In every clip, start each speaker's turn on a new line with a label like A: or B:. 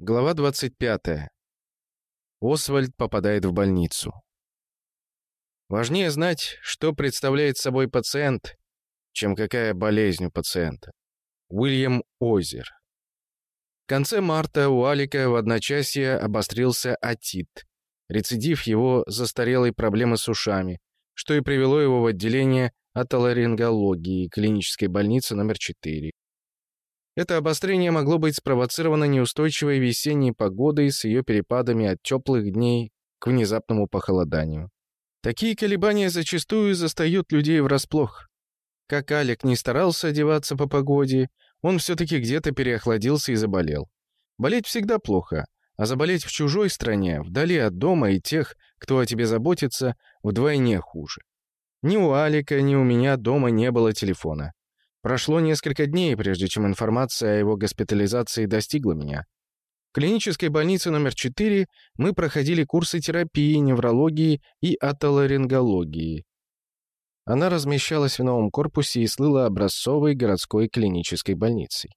A: Глава 25. Освальд попадает в больницу. Важнее знать, что представляет собой пациент, чем какая болезнь у пациента. Уильям Озер. В конце марта у Алика в одночасье обострился отит, рецидив его застарелой проблемы с ушами, что и привело его в отделение отоларингологии клинической больницы номер 4. Это обострение могло быть спровоцировано неустойчивой весенней погодой с ее перепадами от теплых дней к внезапному похолоданию. Такие колебания зачастую застают людей врасплох. Как Алик не старался одеваться по погоде, он все-таки где-то переохладился и заболел. Болеть всегда плохо, а заболеть в чужой стране, вдали от дома и тех, кто о тебе заботится, вдвойне хуже. Ни у Алика, ни у меня дома не было телефона. Прошло несколько дней, прежде чем информация о его госпитализации достигла меня. В клинической больнице номер 4 мы проходили курсы терапии, неврологии и атоларингологии. Она размещалась в новом корпусе и слыла образцовой городской клинической больницей.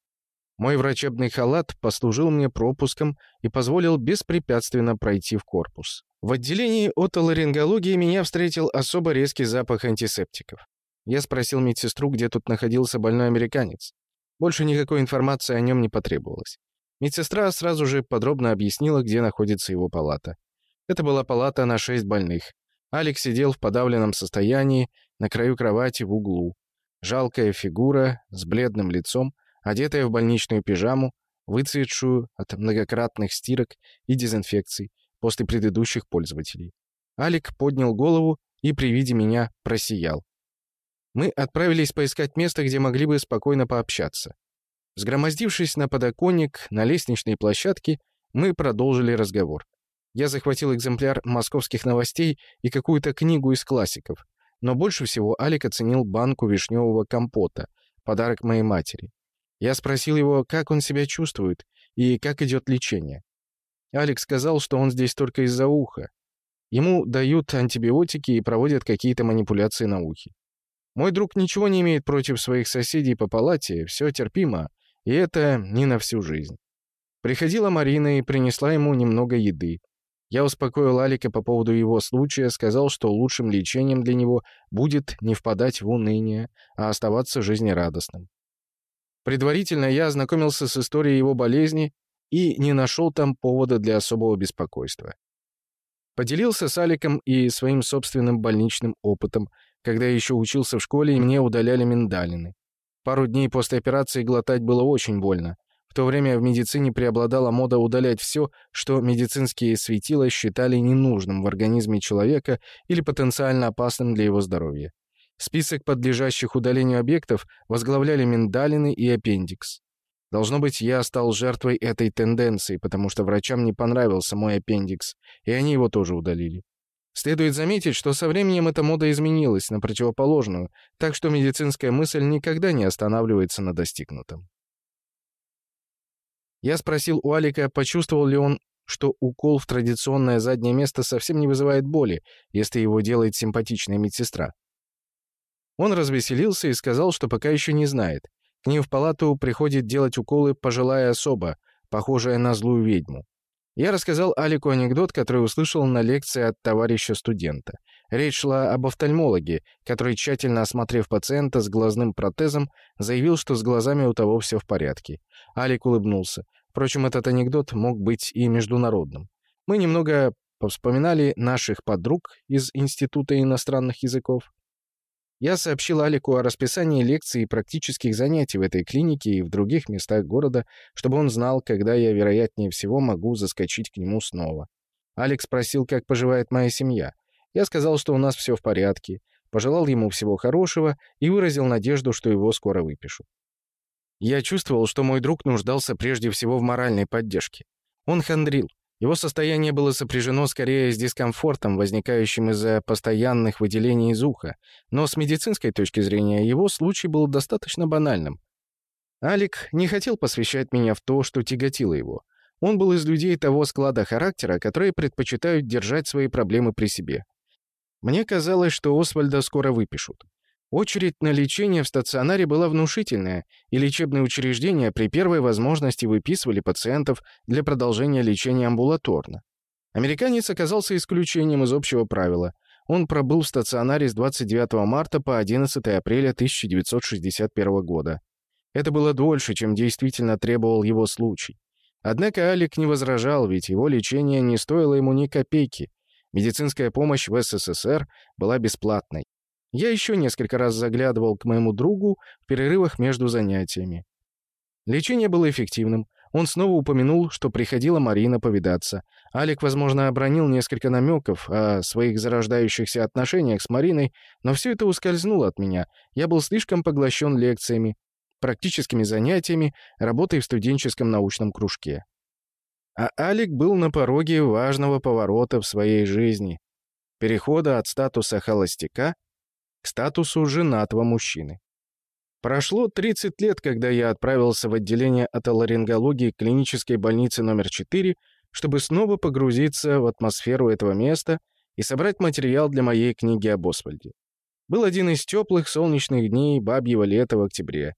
A: Мой врачебный халат послужил мне пропуском и позволил беспрепятственно пройти в корпус. В отделении отоларингологии меня встретил особо резкий запах антисептиков. Я спросил медсестру, где тут находился больной американец. Больше никакой информации о нем не потребовалось. Медсестра сразу же подробно объяснила, где находится его палата. Это была палата на шесть больных. Алекс сидел в подавленном состоянии на краю кровати в углу. Жалкая фигура с бледным лицом, одетая в больничную пижаму, выцветшую от многократных стирок и дезинфекций после предыдущих пользователей. Алик поднял голову и при виде меня просиял. Мы отправились поискать место, где могли бы спокойно пообщаться. Сгромоздившись на подоконник на лестничной площадке, мы продолжили разговор. Я захватил экземпляр московских новостей и какую-то книгу из классиков, но больше всего Алик оценил банку вишневого компота, подарок моей матери. Я спросил его, как он себя чувствует и как идет лечение. Алекс сказал, что он здесь только из-за уха. Ему дают антибиотики и проводят какие-то манипуляции на ухе. Мой друг ничего не имеет против своих соседей по палате, все терпимо, и это не на всю жизнь. Приходила Марина и принесла ему немного еды. Я успокоил Алика по поводу его случая, сказал, что лучшим лечением для него будет не впадать в уныние, а оставаться жизнерадостным. Предварительно я ознакомился с историей его болезни и не нашел там повода для особого беспокойства. Поделился с Аликом и своим собственным больничным опытом, когда я еще учился в школе, и мне удаляли миндалины. Пару дней после операции глотать было очень больно. В то время в медицине преобладала мода удалять все, что медицинские светила считали ненужным в организме человека или потенциально опасным для его здоровья. Список подлежащих удалению объектов возглавляли миндалины и аппендикс. Должно быть, я стал жертвой этой тенденции, потому что врачам не понравился мой аппендикс, и они его тоже удалили. Следует заметить, что со временем эта мода изменилась на противоположную, так что медицинская мысль никогда не останавливается на достигнутом. Я спросил у Алика, почувствовал ли он, что укол в традиционное заднее место совсем не вызывает боли, если его делает симпатичная медсестра. Он развеселился и сказал, что пока еще не знает. К ним в палату приходит делать уколы пожилая особа, похожая на злую ведьму. Я рассказал Алику анекдот, который услышал на лекции от товарища студента. Речь шла об офтальмологе, который, тщательно осмотрев пациента с глазным протезом, заявил, что с глазами у того все в порядке. Алик улыбнулся. Впрочем, этот анекдот мог быть и международным. Мы немного вспоминали наших подруг из Института иностранных языков. Я сообщил Алику о расписании лекций и практических занятий в этой клинике и в других местах города, чтобы он знал, когда я, вероятнее всего, могу заскочить к нему снова. Алекс спросил, как поживает моя семья. Я сказал, что у нас все в порядке, пожелал ему всего хорошего и выразил надежду, что его скоро выпишу. Я чувствовал, что мой друг нуждался прежде всего в моральной поддержке. Он хандрил, его состояние было сопряжено скорее с дискомфортом, возникающим из-за постоянных выделений из уха, но с медицинской точки зрения его случай был достаточно банальным. Алик не хотел посвящать меня в то, что тяготило его. Он был из людей того склада характера, которые предпочитают держать свои проблемы при себе. Мне казалось, что Освальда скоро выпишут. Очередь на лечение в стационаре была внушительная, и лечебные учреждения при первой возможности выписывали пациентов для продолжения лечения амбулаторно. Американец оказался исключением из общего правила. Он пробыл в стационаре с 29 марта по 11 апреля 1961 года. Это было дольше, чем действительно требовал его случай. Однако Алик не возражал, ведь его лечение не стоило ему ни копейки. Медицинская помощь в СССР была бесплатной. Я еще несколько раз заглядывал к моему другу в перерывах между занятиями. Лечение было эффективным. Он снова упомянул, что приходила Марина повидаться. Алик, возможно, обронил несколько намеков о своих зарождающихся отношениях с Мариной, но все это ускользнуло от меня. Я был слишком поглощен лекциями, практическими занятиями, работой в студенческом научном кружке. А Алик был на пороге важного поворота в своей жизни. Перехода от статуса холостяка к статусу женатого мужчины. Прошло 30 лет, когда я отправился в отделение отоларингологии клинической больницы номер 4, чтобы снова погрузиться в атмосферу этого места и собрать материал для моей книги об Освальде. Был один из теплых солнечных дней бабьего лета в октябре.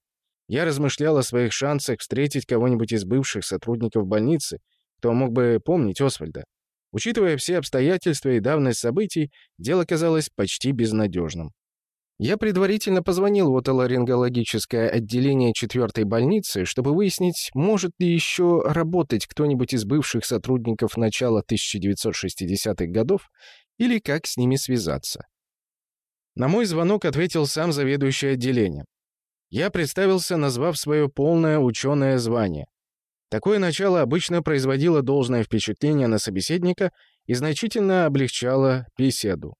A: Я размышлял о своих шансах встретить кого-нибудь из бывших сотрудников больницы, кто мог бы помнить Освальда. Учитывая все обстоятельства и давность событий, дело казалось почти безнадежным. Я предварительно позвонил в отоларингологическое отделение 4 больницы, чтобы выяснить, может ли еще работать кто-нибудь из бывших сотрудников начала 1960-х годов или как с ними связаться. На мой звонок ответил сам заведующий отделением. Я представился, назвав свое полное ученое звание. Такое начало обычно производило должное впечатление на собеседника и значительно облегчало беседу.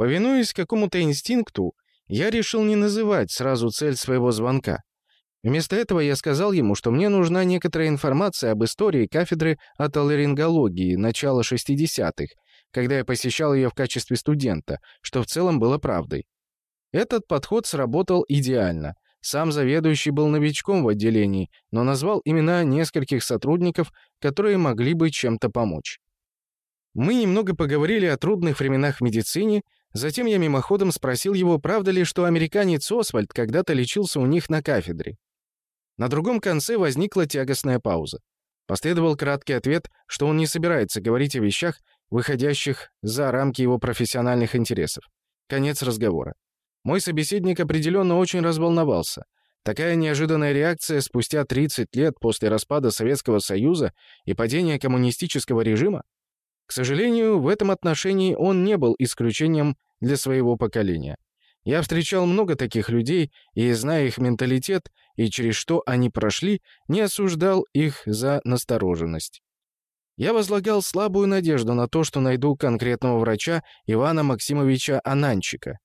A: Повинуясь какому-то инстинкту, я решил не называть сразу цель своего звонка. Вместо этого я сказал ему, что мне нужна некоторая информация об истории кафедры атоларингологии начала 60-х, когда я посещал ее в качестве студента, что в целом было правдой. Этот подход сработал идеально. Сам заведующий был новичком в отделении, но назвал имена нескольких сотрудников, которые могли бы чем-то помочь. Мы немного поговорили о трудных временах в медицине, Затем я мимоходом спросил его, правда ли, что американец Освальд когда-то лечился у них на кафедре. На другом конце возникла тягостная пауза. Последовал краткий ответ, что он не собирается говорить о вещах, выходящих за рамки его профессиональных интересов. Конец разговора. Мой собеседник определенно очень разволновался. Такая неожиданная реакция спустя 30 лет после распада Советского Союза и падения коммунистического режима к сожалению, в этом отношении он не был исключением для своего поколения. Я встречал много таких людей, и, зная их менталитет и через что они прошли, не осуждал их за настороженность. Я возлагал слабую надежду на то, что найду конкретного врача Ивана Максимовича Ананчика.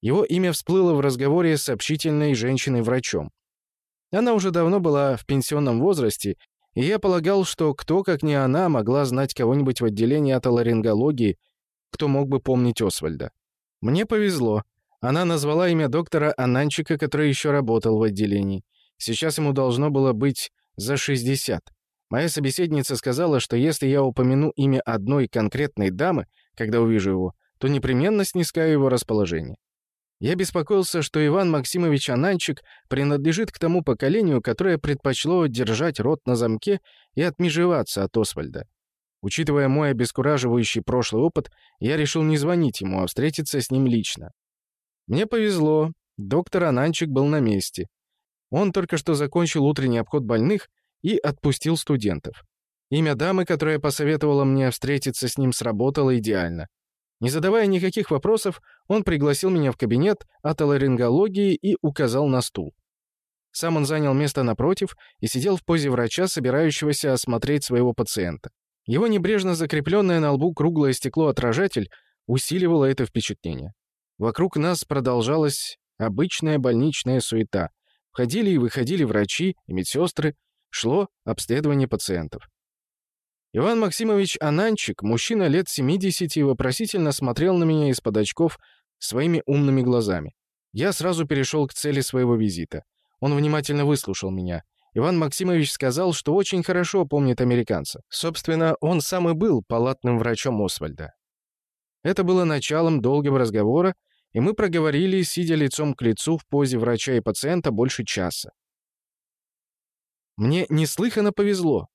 A: Его имя всплыло в разговоре с общительной женщиной-врачом. Она уже давно была в пенсионном возрасте и я полагал, что кто, как не она, могла знать кого-нибудь в отделении отоларингологии, кто мог бы помнить Освальда. Мне повезло. Она назвала имя доктора Ананчика, который еще работал в отделении. Сейчас ему должно было быть за 60. Моя собеседница сказала, что если я упомяну имя одной конкретной дамы, когда увижу его, то непременно снискаю его расположение. Я беспокоился, что Иван Максимович Ананчик принадлежит к тому поколению, которое предпочло держать рот на замке и отмежеваться от Освальда. Учитывая мой обескураживающий прошлый опыт, я решил не звонить ему, а встретиться с ним лично. Мне повезло, доктор Ананчик был на месте. Он только что закончил утренний обход больных и отпустил студентов. Имя дамы, которая посоветовала мне встретиться с ним, сработало идеально. Не задавая никаких вопросов, он пригласил меня в кабинет отоларингологии и указал на стул. Сам он занял место напротив и сидел в позе врача, собирающегося осмотреть своего пациента. Его небрежно закрепленное на лбу круглое стекло-отражатель усиливало это впечатление. Вокруг нас продолжалась обычная больничная суета. Входили и выходили врачи и медсестры, шло обследование пациентов. Иван Максимович Ананчик, мужчина лет 70, вопросительно смотрел на меня из-под очков своими умными глазами. Я сразу перешел к цели своего визита. Он внимательно выслушал меня. Иван Максимович сказал, что очень хорошо помнит американца. Собственно, он сам и был палатным врачом Освальда. Это было началом долгого разговора, и мы проговорили, сидя лицом к лицу в позе врача и пациента, больше часа. Мне неслыханно повезло.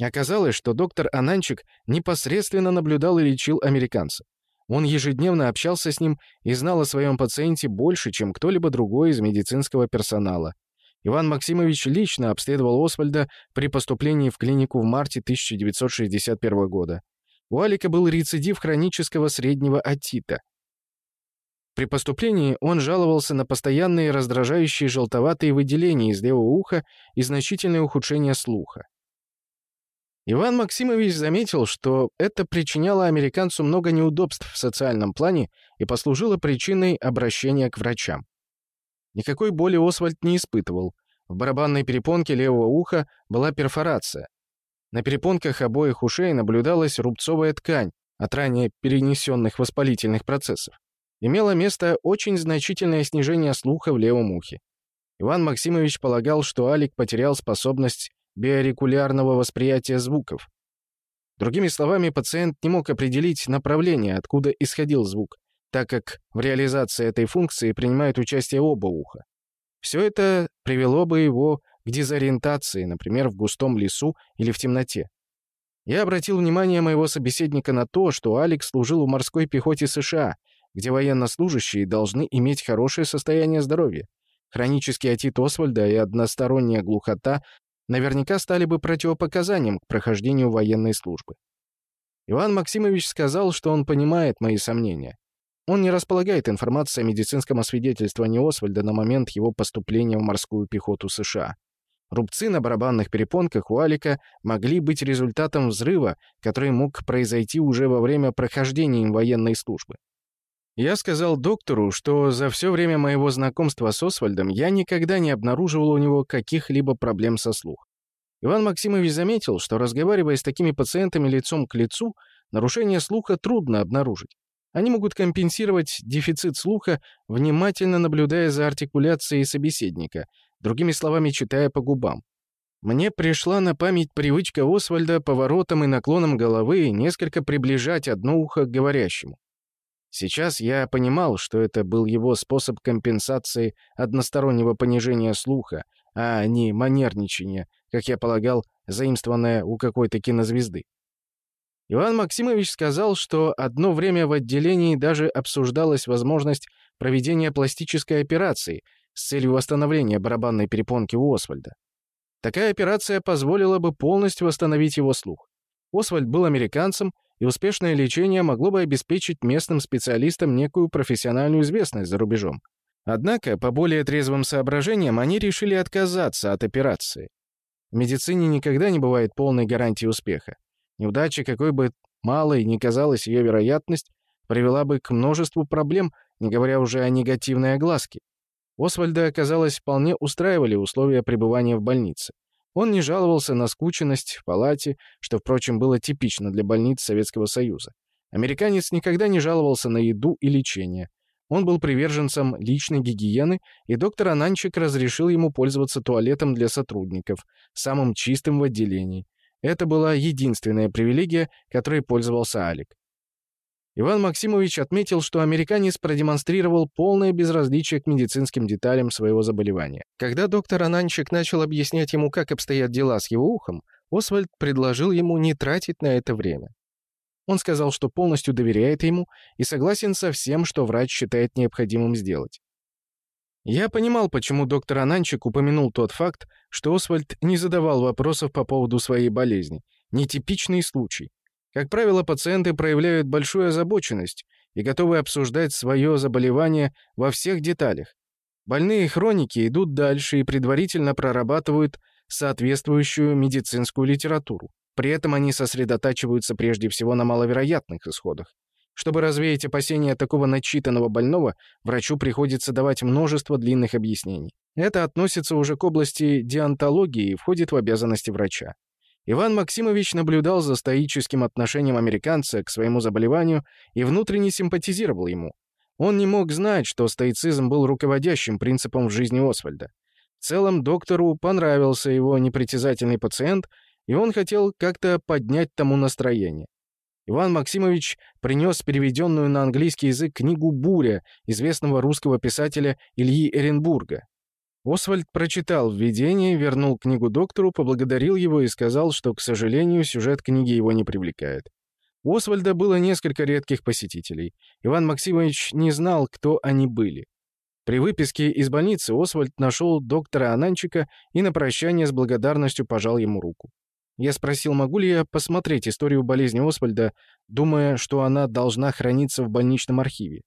A: Оказалось, что доктор Ананчик непосредственно наблюдал и лечил американца. Он ежедневно общался с ним и знал о своем пациенте больше, чем кто-либо другой из медицинского персонала. Иван Максимович лично обследовал Освальда при поступлении в клинику в марте 1961 года. У Алика был рецидив хронического среднего отита. При поступлении он жаловался на постоянные раздражающие желтоватые выделения из левого уха и значительное ухудшение слуха. Иван Максимович заметил, что это причиняло американцу много неудобств в социальном плане и послужило причиной обращения к врачам. Никакой боли Освальд не испытывал. В барабанной перепонке левого уха была перфорация. На перепонках обоих ушей наблюдалась рубцовая ткань от ранее перенесенных воспалительных процессов. Имело место очень значительное снижение слуха в левом ухе. Иван Максимович полагал, что Алик потерял способность биорекулярного восприятия звуков. Другими словами, пациент не мог определить направление, откуда исходил звук, так как в реализации этой функции принимают участие оба уха. Все это привело бы его к дезориентации, например, в густом лесу или в темноте. Я обратил внимание моего собеседника на то, что Алекс служил в морской пехоте США, где военнослужащие должны иметь хорошее состояние здоровья. Хронический отит Освальда и односторонняя глухота наверняка стали бы противопоказанием к прохождению военной службы. Иван Максимович сказал, что он понимает мои сомнения. Он не располагает информацией о медицинском освидетельствовании Освальда на момент его поступления в морскую пехоту США. Рубцы на барабанных перепонках у Алика могли быть результатом взрыва, который мог произойти уже во время прохождения им военной службы. Я сказал доктору, что за все время моего знакомства с Освальдом я никогда не обнаруживал у него каких-либо проблем со слухом. Иван Максимович заметил, что, разговаривая с такими пациентами лицом к лицу, нарушение слуха трудно обнаружить. Они могут компенсировать дефицит слуха, внимательно наблюдая за артикуляцией собеседника, другими словами, читая по губам. Мне пришла на память привычка Освальда поворотом и наклоном головы несколько приближать одно ухо к говорящему. Сейчас я понимал, что это был его способ компенсации одностороннего понижения слуха, а не манерничания, как я полагал, заимствованное у какой-то кинозвезды. Иван Максимович сказал, что одно время в отделении даже обсуждалась возможность проведения пластической операции с целью восстановления барабанной перепонки у Освальда. Такая операция позволила бы полностью восстановить его слух. Освальд был американцем и успешное лечение могло бы обеспечить местным специалистам некую профессиональную известность за рубежом. Однако, по более трезвым соображениям, они решили отказаться от операции. В медицине никогда не бывает полной гарантии успеха. Неудача, какой бы малой ни казалась ее вероятность, привела бы к множеству проблем, не говоря уже о негативной огласке. Освальда, оказалось, вполне устраивали условия пребывания в больнице. Он не жаловался на скученность в палате, что, впрочем, было типично для больниц Советского Союза. Американец никогда не жаловался на еду и лечение. Он был приверженцем личной гигиены, и доктор Ананчик разрешил ему пользоваться туалетом для сотрудников, самым чистым в отделении. Это была единственная привилегия, которой пользовался Алик. Иван Максимович отметил, что американец продемонстрировал полное безразличие к медицинским деталям своего заболевания. Когда доктор Ананчик начал объяснять ему, как обстоят дела с его ухом, Освальд предложил ему не тратить на это время. Он сказал, что полностью доверяет ему и согласен со всем, что врач считает необходимым сделать. Я понимал, почему доктор Ананчик упомянул тот факт, что Освальд не задавал вопросов по поводу своей болезни. Нетипичный случай. Как правило, пациенты проявляют большую озабоченность и готовы обсуждать свое заболевание во всех деталях. Больные хроники идут дальше и предварительно прорабатывают соответствующую медицинскую литературу. При этом они сосредотачиваются прежде всего на маловероятных исходах. Чтобы развеять опасения такого начитанного больного, врачу приходится давать множество длинных объяснений. Это относится уже к области диантологии и входит в обязанности врача. Иван Максимович наблюдал за стоическим отношением американца к своему заболеванию и внутренне симпатизировал ему. Он не мог знать, что стоицизм был руководящим принципом в жизни Освальда. В целом доктору понравился его непритязательный пациент, и он хотел как-то поднять тому настроение. Иван Максимович принес переведенную на английский язык книгу «Буря» известного русского писателя Ильи Эренбурга. Освальд прочитал введение, вернул книгу доктору, поблагодарил его и сказал, что, к сожалению, сюжет книги его не привлекает. У Освальда было несколько редких посетителей. Иван Максимович не знал, кто они были. При выписке из больницы Освальд нашел доктора Ананчика и на прощание с благодарностью пожал ему руку. Я спросил, могу ли я посмотреть историю болезни Освальда, думая, что она должна храниться в больничном архиве.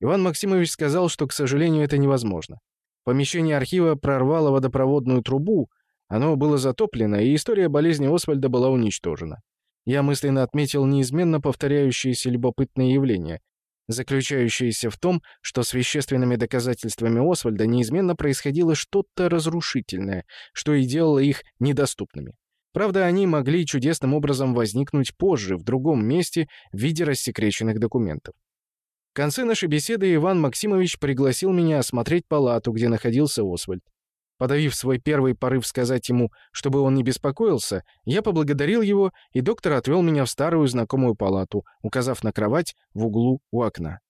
A: Иван Максимович сказал, что, к сожалению, это невозможно. Помещение архива прорвало водопроводную трубу, оно было затоплено, и история болезни Освальда была уничтожена. Я мысленно отметил неизменно повторяющиеся любопытные явления, заключающиеся в том, что с вещественными доказательствами Освальда неизменно происходило что-то разрушительное, что и делало их недоступными. Правда, они могли чудесным образом возникнуть позже, в другом месте, в виде рассекреченных документов. В конце нашей беседы Иван Максимович пригласил меня осмотреть палату, где находился Освальд. Подавив свой первый порыв сказать ему, чтобы он не беспокоился, я поблагодарил его, и доктор отвел меня в старую знакомую палату, указав на кровать в углу у окна.